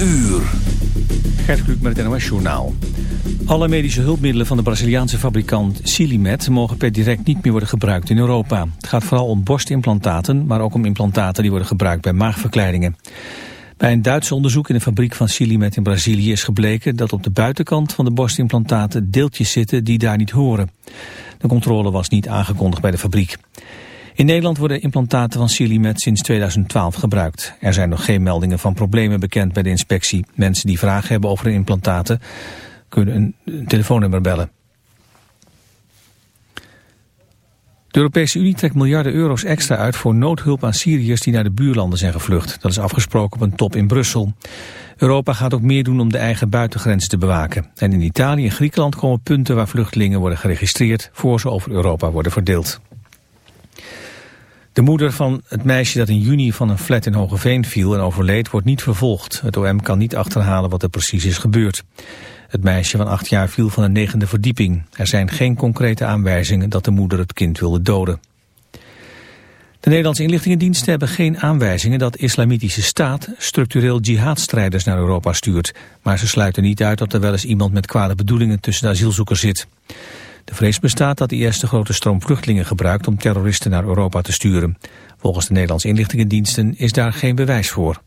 uur. Gert Kluk met het NOS Journaal. Alle medische hulpmiddelen van de Braziliaanse fabrikant Silimed mogen per direct niet meer worden gebruikt in Europa. Het gaat vooral om borstimplantaten, maar ook om implantaten die worden gebruikt bij maagverkleidingen. Bij een Duitse onderzoek in de fabriek van Silimed in Brazilië is gebleken dat op de buitenkant van de borstimplantaten deeltjes zitten die daar niet horen. De controle was niet aangekondigd bij de fabriek. In Nederland worden implantaten van Silimed sinds 2012 gebruikt. Er zijn nog geen meldingen van problemen bekend bij de inspectie. Mensen die vragen hebben over de implantaten kunnen een telefoonnummer bellen. De Europese Unie trekt miljarden euro's extra uit voor noodhulp aan Syriërs die naar de buurlanden zijn gevlucht. Dat is afgesproken op een top in Brussel. Europa gaat ook meer doen om de eigen buitengrenzen te bewaken. En in Italië en Griekenland komen punten waar vluchtelingen worden geregistreerd voor ze over Europa worden verdeeld. De moeder van het meisje dat in juni van een flat in Hogeveen viel en overleed wordt niet vervolgd. Het OM kan niet achterhalen wat er precies is gebeurd. Het meisje van acht jaar viel van een negende verdieping. Er zijn geen concrete aanwijzingen dat de moeder het kind wilde doden. De Nederlandse inlichtingendiensten hebben geen aanwijzingen dat islamitische staat structureel jihadstrijders naar Europa stuurt. Maar ze sluiten niet uit dat er wel eens iemand met kwade bedoelingen tussen de asielzoekers zit. De vrees bestaat dat IS de grote stroom vluchtelingen gebruikt om terroristen naar Europa te sturen. Volgens de Nederlandse inlichtingendiensten is daar geen bewijs voor.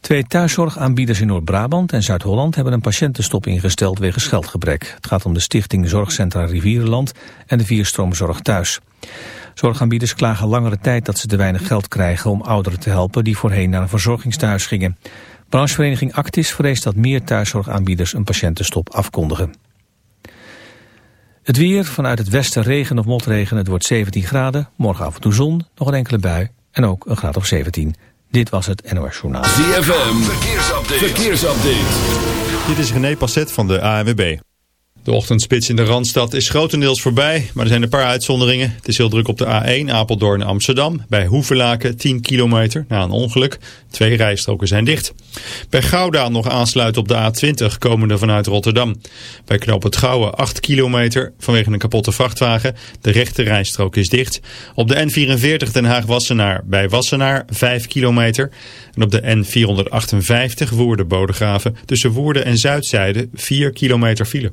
Twee thuiszorgaanbieders in Noord-Brabant en Zuid-Holland hebben een patiëntenstop ingesteld wegens geldgebrek. Het gaat om de stichting Zorgcentra Rivierenland en de Vierstroomzorg Thuis. Zorgaanbieders klagen langere tijd dat ze te weinig geld krijgen om ouderen te helpen die voorheen naar een verzorgingstehuis gingen. Branchevereniging Actis vreest dat meer thuiszorgaanbieders een patiëntenstop afkondigen. Het weer, vanuit het westen regen of motregen, het wordt 17 graden. Morgen af en toe zon, nog een enkele bui en ook een graad of 17. Dit was het NOS Journaal. ZFM, verkeersupdate. verkeersupdate. Dit is René Passet van de ANWB. De ochtendspits in de Randstad is grotendeels voorbij, maar er zijn een paar uitzonderingen. Het is heel druk op de A1 Apeldoorn Amsterdam. Bij Hoevelaken 10 kilometer na een ongeluk. Twee rijstroken zijn dicht. Bij Gouda nog aansluiten op de A20 komende vanuit Rotterdam. Bij Knoop het Gouwe 8 kilometer vanwege een kapotte vrachtwagen. De rechte rijstrook is dicht. Op de N44 Den Haag-Wassenaar bij Wassenaar 5 kilometer. En op de N458 Woerden-Bodegraven tussen Woerden en Zuidzijde 4 kilometer file.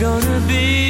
Gonna be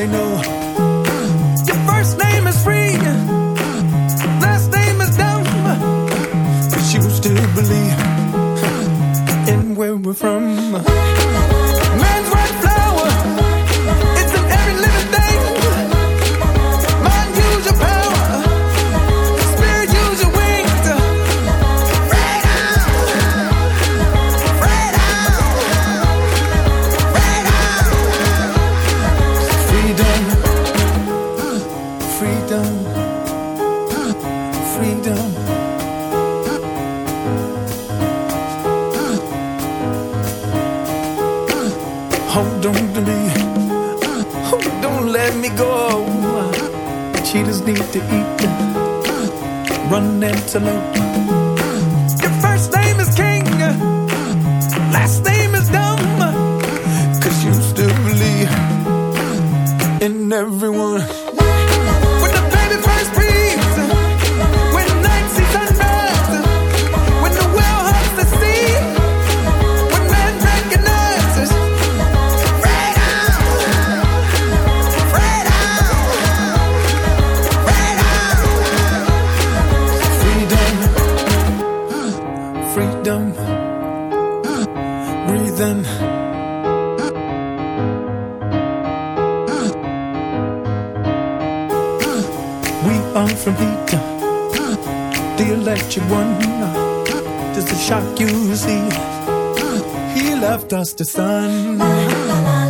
they know. what you want, just to shock you. See, he left us to sun.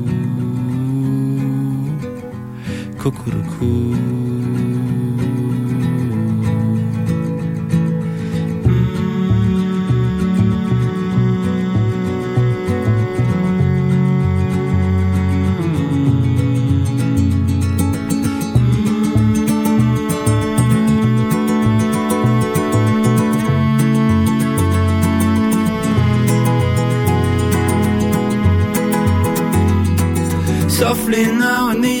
cuckoo. softly now I need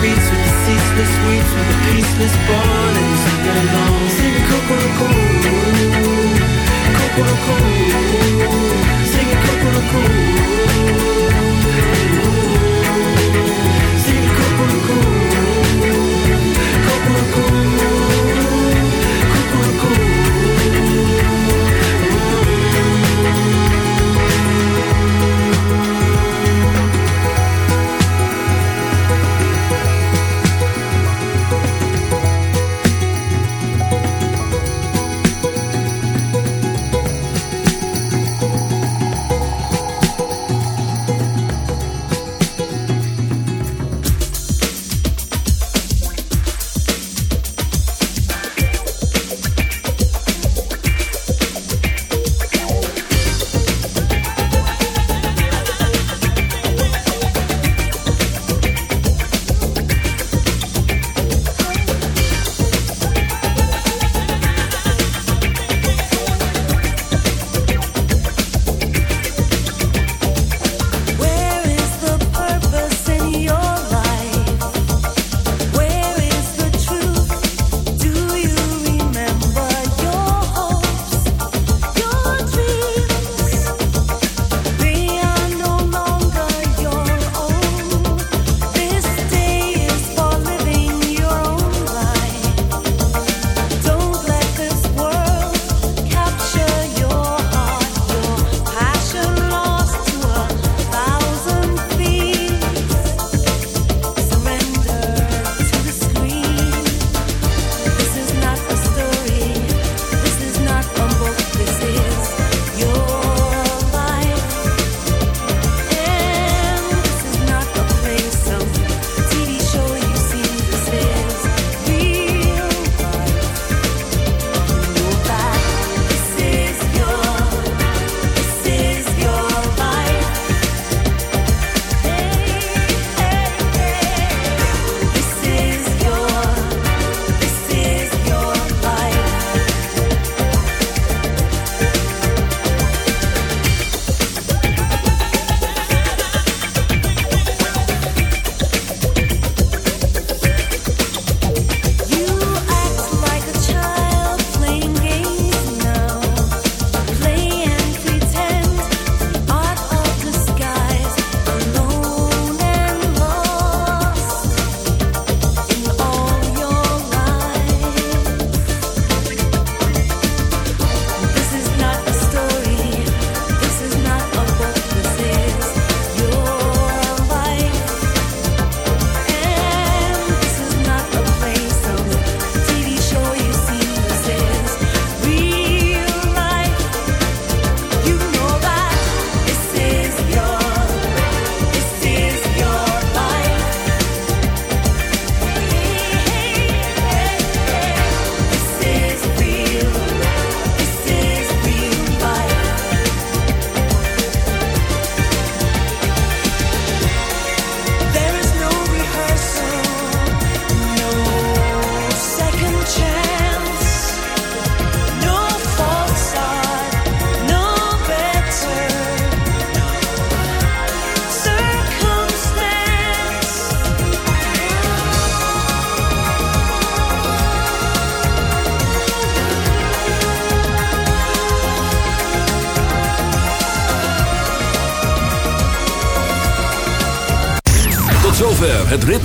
streets with the ceaseless weeds, with the peaceless born and sing along. Sing Coco Coco, Coco Coco, sing Coco Coco.